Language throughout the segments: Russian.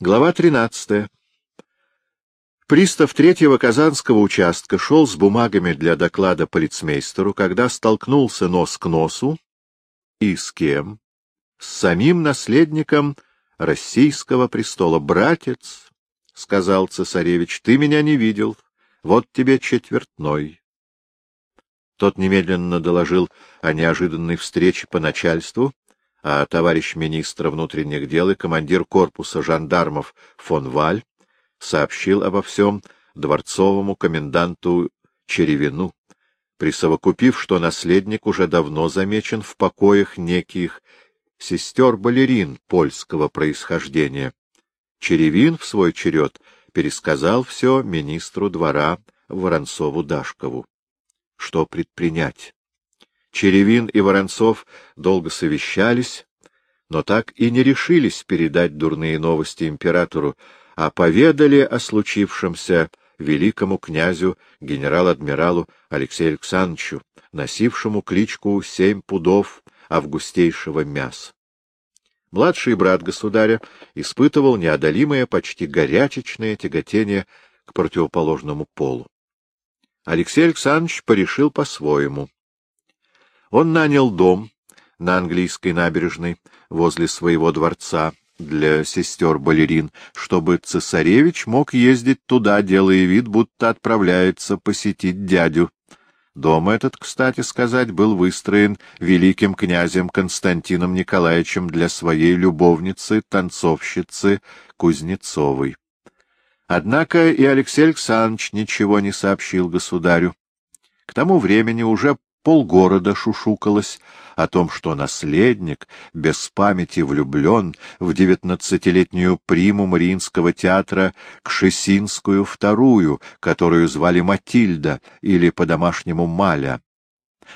Глава 13. Пристав третьего Казанского участка шел с бумагами для доклада полицмейстеру, когда столкнулся нос к носу и с кем? С самим наследником российского престола. «Братец», — сказал цесаревич, — «ты меня не видел, вот тебе четвертной». Тот немедленно доложил о неожиданной встрече по начальству, а товарищ министра внутренних дел и командир корпуса жандармов фон Валь сообщил обо всем дворцовому коменданту Черевину, присовокупив, что наследник уже давно замечен в покоях неких сестер-балерин польского происхождения. Черевин в свой черед пересказал все министру двора Воронцову-Дашкову. Что предпринять? Черевин и Воронцов долго совещались, но так и не решились передать дурные новости императору, а поведали о случившемся великому князю генерал-адмиралу Алексею Александровичу, носившему кличку «Семь пудов августейшего мяса». Младший брат государя испытывал неодолимое, почти горячечное тяготение к противоположному полу. Алексей Александрович порешил по-своему. Он нанял дом на английской набережной возле своего дворца для сестер-балерин, чтобы цесаревич мог ездить туда, делая вид, будто отправляется посетить дядю. Дом этот, кстати сказать, был выстроен великим князем Константином Николаевичем для своей любовницы, танцовщицы Кузнецовой. Однако и Алексей Александрович ничего не сообщил государю. К тому времени уже полгорода шушукалось о том, что наследник, без памяти влюблен в девятнадцатилетнюю приму Мариинского театра Кшесинскую вторую, которую звали Матильда или по-домашнему Маля.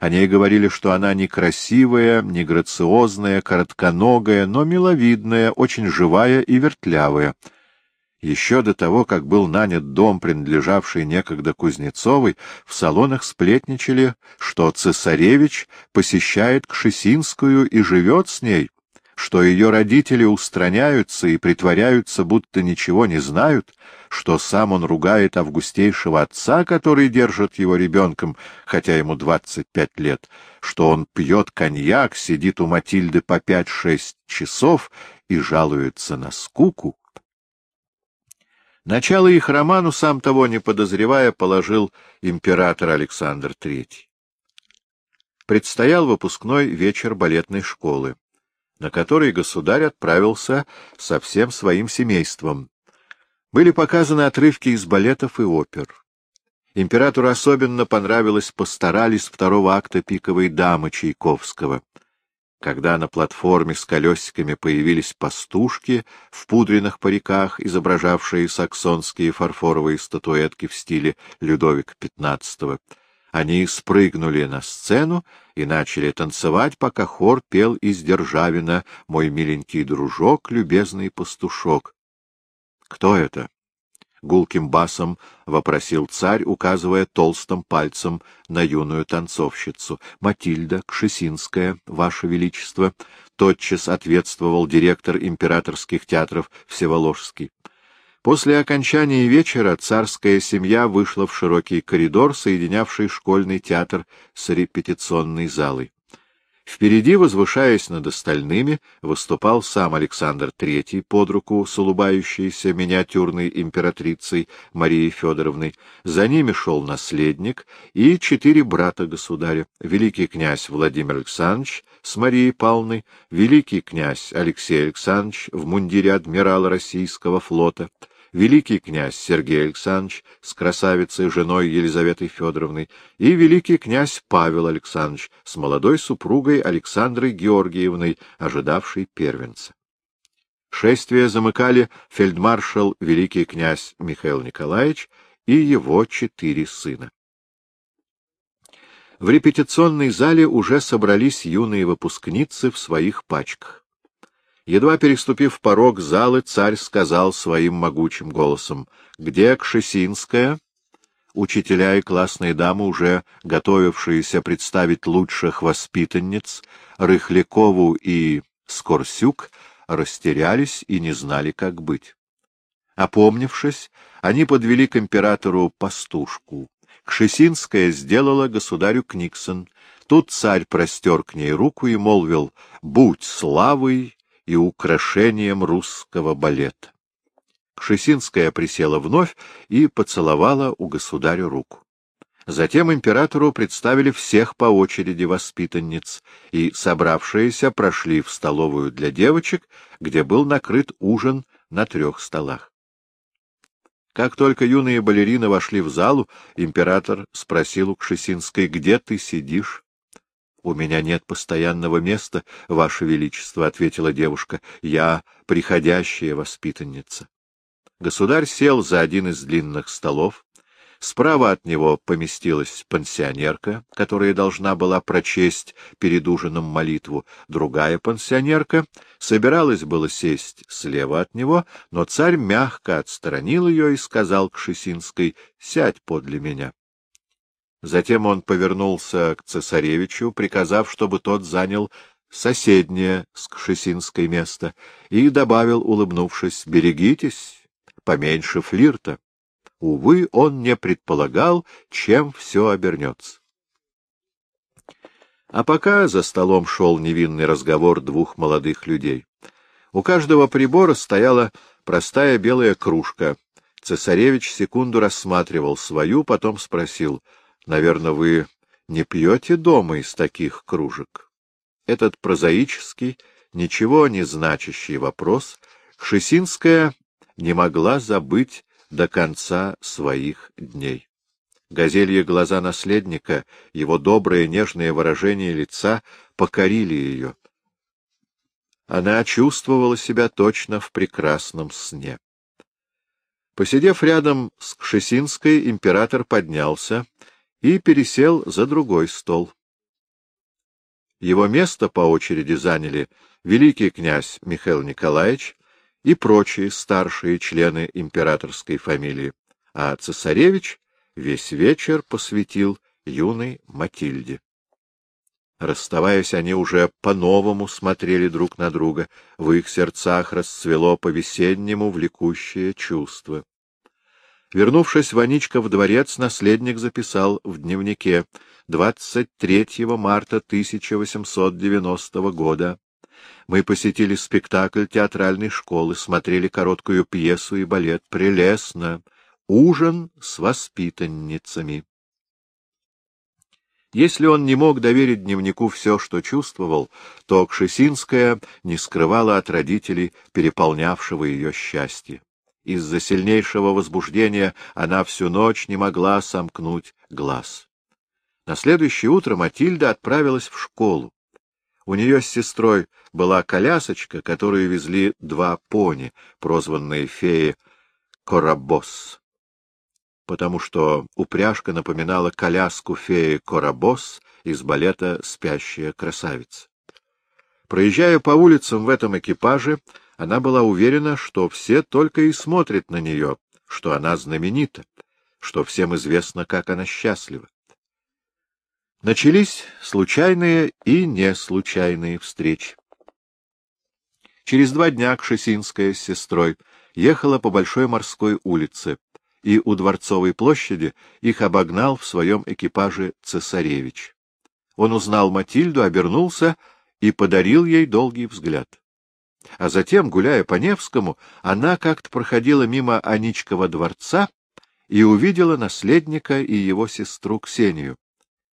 О ней говорили, что она некрасивая, не грациозная, коротконогая, но миловидная, очень живая и вертлявая — еще до того, как был нанят дом, принадлежавший некогда Кузнецовой, в салонах сплетничали, что цесаревич посещает Кшесинскую и живет с ней, что ее родители устраняются и притворяются, будто ничего не знают, что сам он ругает августейшего отца, который держит его ребенком, хотя ему двадцать пять лет, что он пьет коньяк, сидит у Матильды по пять-шесть часов и жалуется на скуку, Начало их роману, сам того не подозревая, положил император Александр III. Предстоял выпускной вечер балетной школы, на который государь отправился со всем своим семейством. Были показаны отрывки из балетов и опер. Императору особенно понравилось «Постарались» второго акта «Пиковой дамы» Чайковского — когда на платформе с колесиками появились пастушки в пудренных париках, изображавшие саксонские фарфоровые статуэтки в стиле Людовика XV, они спрыгнули на сцену и начали танцевать, пока хор пел из Державина «Мой миленький дружок, любезный пастушок». Кто это? — гулким басом вопросил царь, указывая толстым пальцем на юную танцовщицу. — Матильда Кшесинская, Ваше Величество, — тотчас ответствовал директор императорских театров Всеволожский. После окончания вечера царская семья вышла в широкий коридор, соединявший школьный театр с репетиционной залой. Впереди, возвышаясь над остальными, выступал сам Александр III под руку с улыбающейся миниатюрной императрицей Марией Федоровной. За ними шел наследник и четыре брата государя. Великий князь Владимир Александрович с Марией Павловной, великий князь Алексей Александрович в мундире адмирала российского флота — великий князь Сергей Александрович с красавицей женой Елизаветой Федоровной и великий князь Павел Александрович с молодой супругой Александрой Георгиевной, ожидавшей первенца. Шествие замыкали фельдмаршал великий князь Михаил Николаевич и его четыре сына. В репетиционной зале уже собрались юные выпускницы в своих пачках. Едва переступив порог залы, царь сказал своим могучим голосом, «Где Кшесинская?» Учителя и классные дамы, уже готовившиеся представить лучших воспитанниц, Рыхлякову и Скорсюк, растерялись и не знали, как быть. Опомнившись, они подвели к императору пастушку. Кшесинская сделала государю Книксон. Тут царь простер к ней руку и молвил «Будь славой и украшением русского балета». Кшесинская присела вновь и поцеловала у государя руку. Затем императору представили всех по очереди воспитанниц, и собравшиеся прошли в столовую для девочек, где был накрыт ужин на трех столах. Как только юные балерины вошли в залу, император спросил у Кшесинской, где ты сидишь? — У меня нет постоянного места, Ваше Величество, — ответила девушка. — Я приходящая воспитанница. Государь сел за один из длинных столов, Справа от него поместилась пансионерка, которая должна была прочесть перед ужином молитву. Другая пансионерка собиралась было сесть слева от него, но царь мягко отстранил ее и сказал к «Сядь подле меня». Затем он повернулся к цесаревичу, приказав, чтобы тот занял соседнее с Кшесинской место, и добавил, улыбнувшись, «Берегитесь, поменьше флирта». Увы, он не предполагал, чем все обернется. А пока за столом шел невинный разговор двух молодых людей. У каждого прибора стояла простая белая кружка. Цесаревич секунду рассматривал свою, потом спросил, «Наверное, вы не пьете дома из таких кружек?» Этот прозаический, ничего не значащий вопрос Шесинская не могла забыть до конца своих дней. Газелье глаза наследника, его доброе нежное выражение лица покорили ее. Она чувствовала себя точно в прекрасном сне. Посидев рядом с Кшесинской, император поднялся и пересел за другой стол. Его место по очереди заняли великий князь Михаил Николаевич, и прочие старшие члены императорской фамилии, а цесаревич весь вечер посвятил юной Матильде. Расставаясь, они уже по-новому смотрели друг на друга, в их сердцах расцвело по-весеннему влекущее чувство. Вернувшись Ваничка в дворец, наследник записал в дневнике 23 марта 1890 года мы посетили спектакль театральной школы, смотрели короткую пьесу и балет. Прелестно! Ужин с воспитанницами. Если он не мог доверить дневнику все, что чувствовал, то Кшесинская не скрывала от родителей переполнявшего ее счастье. Из-за сильнейшего возбуждения она всю ночь не могла сомкнуть глаз. На следующее утро Матильда отправилась в школу. У нее с сестрой была колясочка, которую везли два пони, прозванные феи Корабос, потому что упряжка напоминала коляску феи Корабос из балета «Спящая красавица». Проезжая по улицам в этом экипаже, она была уверена, что все только и смотрят на нее, что она знаменита, что всем известно, как она счастлива. Начались случайные и неслучайные встречи. Через два дня Кшесинская с сестрой ехала по Большой морской улице, и у Дворцовой площади их обогнал в своем экипаже цесаревич. Он узнал Матильду, обернулся и подарил ей долгий взгляд. А затем, гуляя по Невскому, она как-то проходила мимо Аничкова дворца и увидела наследника и его сестру Ксению.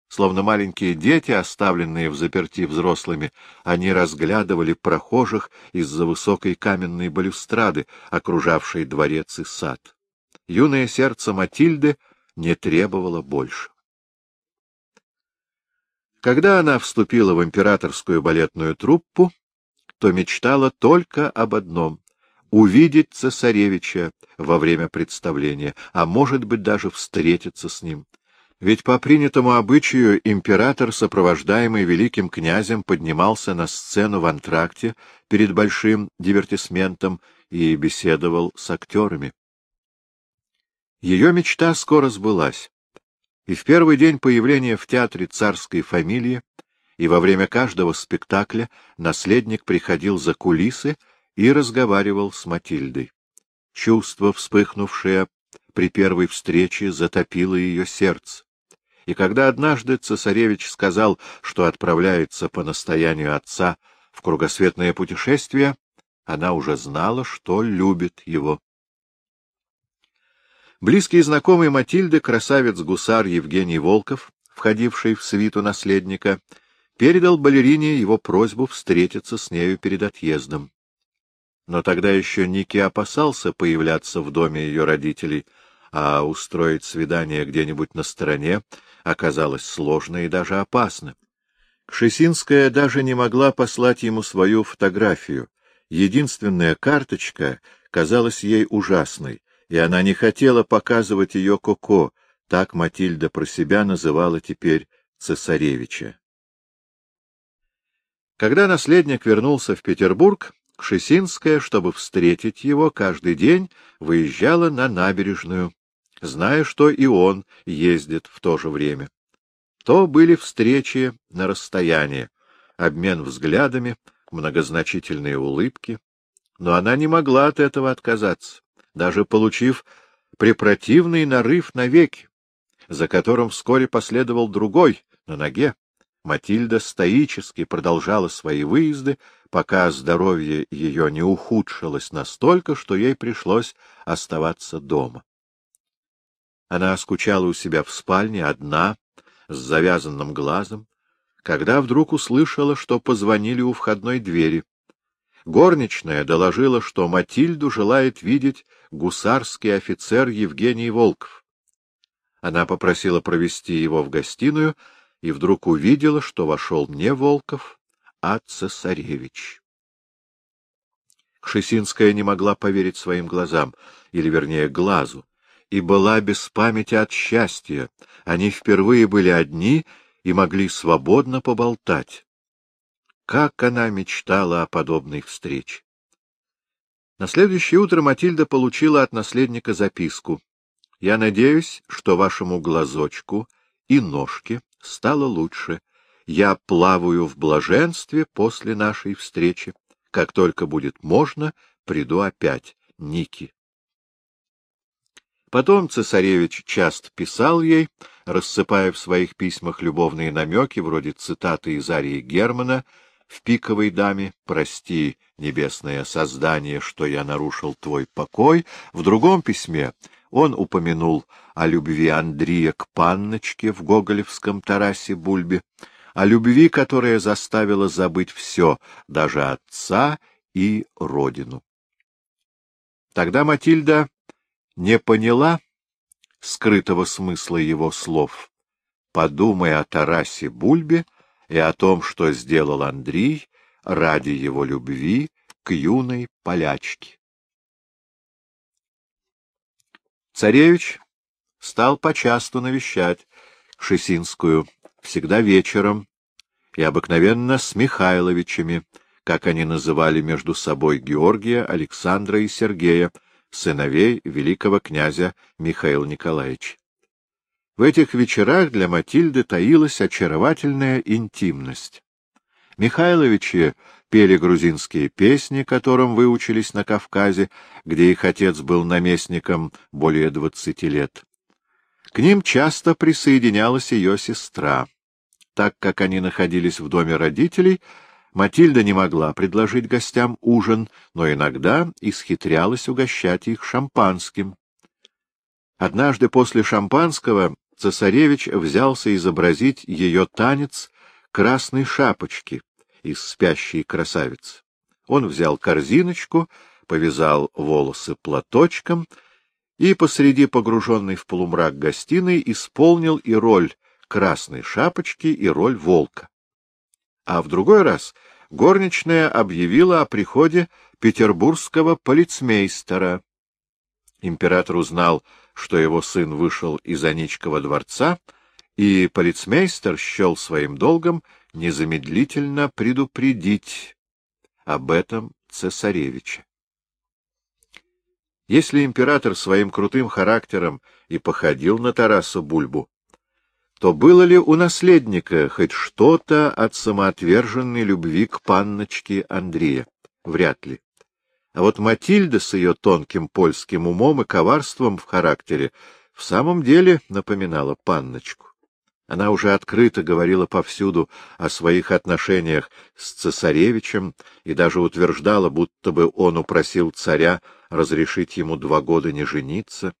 Словно маленькие дети, оставленные в заперти взрослыми, они разглядывали прохожих из-за высокой каменной балюстрады, окружавшей дворец и сад. Юное сердце Матильды не требовало больше. Когда она вступила в императорскую балетную труппу, то мечтала только об одном — увидеть цесаревича во время представления, а может быть даже встретиться с ним. Ведь по принятому обычаю император, сопровождаемый великим князем, поднимался на сцену в антракте перед большим дивертисментом и беседовал с актерами. Ее мечта скоро сбылась, и в первый день появления в театре царской фамилии и во время каждого спектакля наследник приходил за кулисы и разговаривал с Матильдой. Чувство, вспыхнувшее при первой встрече, затопило ее сердце. И когда однажды цесаревич сказал, что отправляется по настоянию отца в кругосветное путешествие, она уже знала, что любит его. Близкий знакомый Матильды, красавец-гусар Евгений Волков, входивший в свиту наследника, передал балерине его просьбу встретиться с нею перед отъездом. Но тогда еще Ники опасался появляться в доме ее родителей, а устроить свидание где-нибудь на стороне оказалось сложно и даже опасно. Кшесинская даже не могла послать ему свою фотографию. Единственная карточка казалась ей ужасной, и она не хотела показывать ее Коко, так Матильда про себя называла теперь цесаревича. Когда наследник вернулся в Петербург, Кшесинская, чтобы встретить его, каждый день выезжала на набережную, зная, что и он ездит в то же время. То были встречи на расстоянии, обмен взглядами, многозначительные улыбки. Но она не могла от этого отказаться, даже получив препротивный нарыв навеки, за которым вскоре последовал другой, на ноге. Матильда стоически продолжала свои выезды, пока здоровье ее не ухудшилось настолько, что ей пришлось оставаться дома. Она скучала у себя в спальне, одна, с завязанным глазом, когда вдруг услышала, что позвонили у входной двери. Горничная доложила, что Матильду желает видеть гусарский офицер Евгений Волков. Она попросила провести его в гостиную и вдруг увидела, что вошел не Волков, а цесаревич. Кшесинская не могла поверить своим глазам, или, вернее, глазу, и была без памяти от счастья. Они впервые были одни и могли свободно поболтать. Как она мечтала о подобной встрече! На следующее утро Матильда получила от наследника записку. «Я надеюсь, что вашему глазочку и ножке стало лучше. Я плаваю в блаженстве после нашей встречи. Как только будет можно, приду опять. Ники». Потом цесаревич часто писал ей, рассыпая в своих письмах любовные намеки, вроде цитаты из Арии Германа в «Пиковой даме» «Прости, небесное создание, что я нарушил твой покой». В другом письме он упомянул о любви Андрея к панночке в гоголевском Тарасе Бульбе, о любви, которая заставила забыть все, даже отца и родину. Тогда Матильда не поняла скрытого смысла его слов, подумай о Тарасе Бульбе и о том, что сделал Андрей ради его любви к юной полячке. Царевич стал почасту навещать Шесинскую, всегда вечером, и обыкновенно с Михайловичами, как они называли между собой Георгия, Александра и Сергея, сыновей великого князя Михаила Николаевича. В этих вечерах для Матильды таилась очаровательная интимность. Михайловичи пели грузинские песни, которым выучились на Кавказе, где их отец был наместником более двадцати лет. К ним часто присоединялась ее сестра. Так как они находились в доме родителей, Матильда не могла предложить гостям ужин, но иногда исхитрялась угощать их шампанским. Однажды после шампанского цесаревич взялся изобразить ее танец красной шапочки из спящей красавицы. Он взял корзиночку, повязал волосы платочком и посреди погруженной в полумрак гостиной исполнил и роль красной шапочки, и роль волка а в другой раз горничная объявила о приходе петербургского полицмейстера. Император узнал, что его сын вышел из Аничкова дворца, и полицмейстер счел своим долгом незамедлительно предупредить об этом цесаревича. Если император своим крутым характером и походил на Тарасу Бульбу, то было ли у наследника хоть что-то от самоотверженной любви к панночке Андрея? Вряд ли. А вот Матильда с ее тонким польским умом и коварством в характере в самом деле напоминала панночку. Она уже открыто говорила повсюду о своих отношениях с цесаревичем и даже утверждала, будто бы он упросил царя разрешить ему два года не жениться.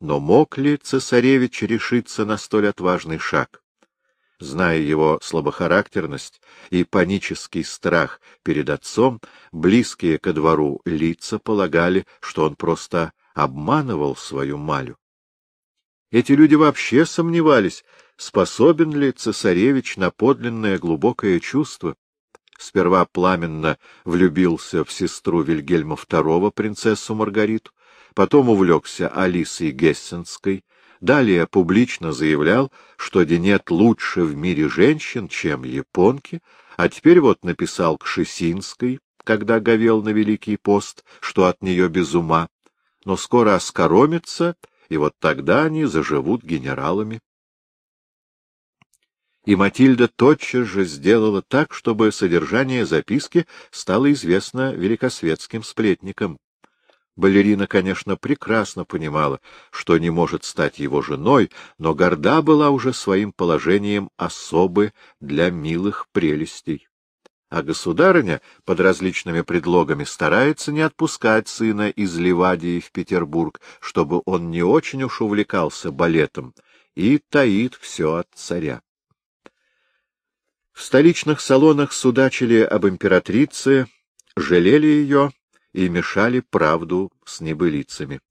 Но мог ли цесаревич решиться на столь отважный шаг? Зная его слабохарактерность и панический страх перед отцом, близкие ко двору лица полагали, что он просто обманывал свою Малю. Эти люди вообще сомневались, способен ли цесаревич на подлинное глубокое чувство. Сперва пламенно влюбился в сестру Вильгельма II, принцессу Маргариту, потом увлекся Алисой Гессенской, далее публично заявлял, что нет лучше в мире женщин, чем японки, а теперь вот написал к Шесинской, когда говел на Великий пост, что от нее без ума, но скоро оскоромится, и вот тогда они заживут генералами. И Матильда тотчас же сделала так, чтобы содержание записки стало известно великосветским сплетникам. Балерина, конечно, прекрасно понимала, что не может стать его женой, но горда была уже своим положением особы для милых прелестей. А государыня под различными предлогами старается не отпускать сына из Ливадии в Петербург, чтобы он не очень уж увлекался балетом, и таит все от царя. В столичных салонах судачили об императрице, жалели ее и мешали правду с небылицами.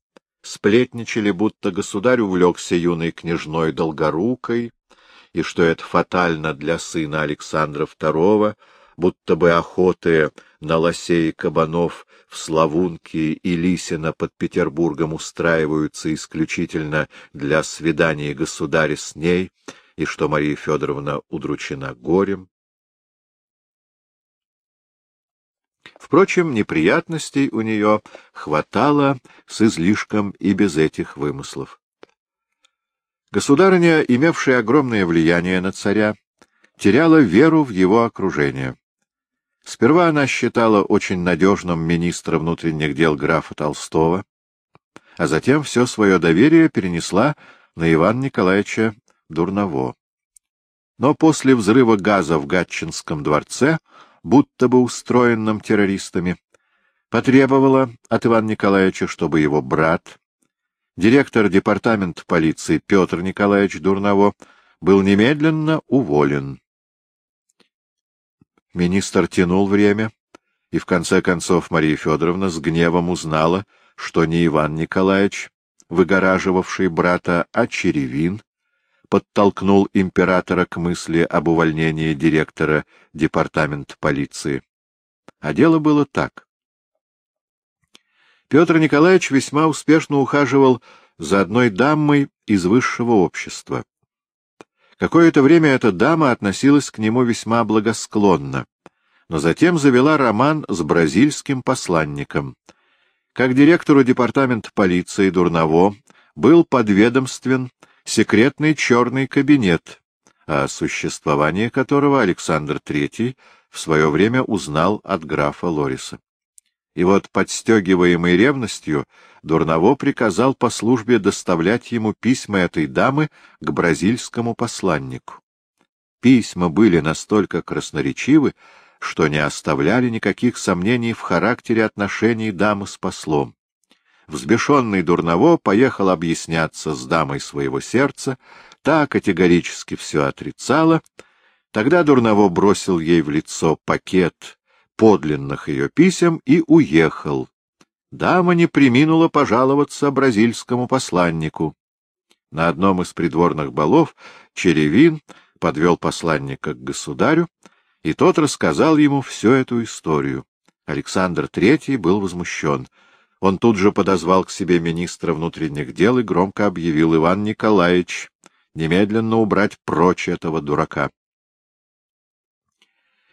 Сплетничали, будто государь увлекся юной княжной Долгорукой, и что это фатально для сына Александра II, будто бы охоты на лосей и кабанов в Славунке и Лисина под Петербургом устраиваются исключительно для свидания государя с ней, и что Мария Федоровна удручена горем. Впрочем, неприятностей у нее хватало с излишком и без этих вымыслов. Государыня, имевшая огромное влияние на царя, теряла веру в его окружение. Сперва она считала очень надежным министра внутренних дел графа Толстого, а затем все свое доверие перенесла на Ивана Николаевича Дурново. Но после взрыва газа в Гатчинском дворце будто бы устроенном террористами, потребовала от Ивана Николаевича, чтобы его брат, директор департамента полиции Петр Николаевич Дурново, был немедленно уволен. Министр тянул время, и в конце концов Мария Федоровна с гневом узнала, что не Иван Николаевич, выгораживавший брата, а Черевин, подтолкнул императора к мысли об увольнении директора департамента полиции. А дело было так. Петр Николаевич весьма успешно ухаживал за одной дамой из высшего общества. Какое-то время эта дама относилась к нему весьма благосклонно, но затем завела роман с бразильским посланником. Как директору департамента полиции Дурново был подведомствен секретный черный кабинет, о существовании которого Александр III в свое время узнал от графа Лориса. И вот, подстегиваемый ревностью, Дурново приказал по службе доставлять ему письма этой дамы к бразильскому посланнику. Письма были настолько красноречивы, что не оставляли никаких сомнений в характере отношений дамы с послом. Взбешенный Дурново поехал объясняться с дамой своего сердца, та категорически все отрицала. Тогда Дурново бросил ей в лицо пакет подлинных ее писем и уехал. Дама не приминула пожаловаться бразильскому посланнику. На одном из придворных балов Черевин подвел посланника к государю, и тот рассказал ему всю эту историю. Александр Третий был возмущен — он тут же подозвал к себе министра внутренних дел и громко объявил Иван Николаевич немедленно убрать прочь этого дурака.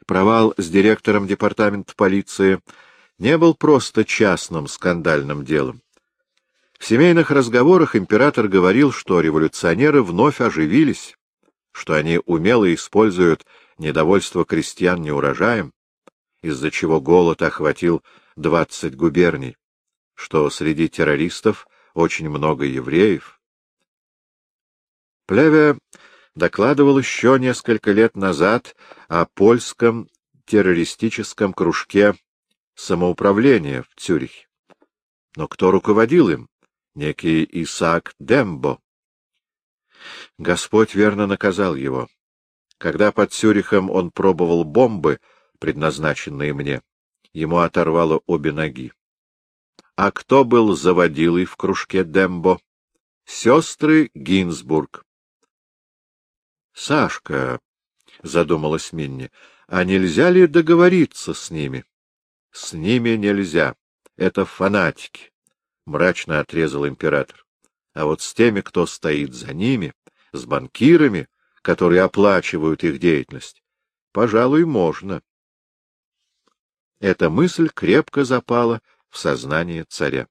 Провал с директором департамента полиции не был просто частным скандальным делом. В семейных разговорах император говорил, что революционеры вновь оживились, что они умело используют недовольство крестьян неурожаем, из-за чего голод охватил двадцать губерний, что среди террористов очень много евреев. Плеве докладывал еще несколько лет назад о польском террористическом кружке самоуправления в Цюрихе. Но кто руководил им? Некий Исаак Дембо. Господь верно наказал его. Когда под Цюрихом он пробовал бомбы, предназначенные мне, ему оторвало обе ноги. А кто был заводилой в кружке Дембо? Сестры Гинзбург. — Сашка, — задумалась Минни, — а нельзя ли договориться с ними? — С ними нельзя. Это фанатики, — мрачно отрезал император. А вот с теми, кто стоит за ними, с банкирами, которые оплачивают их деятельность, пожалуй, можно. Эта мысль крепко запала в сознание царя.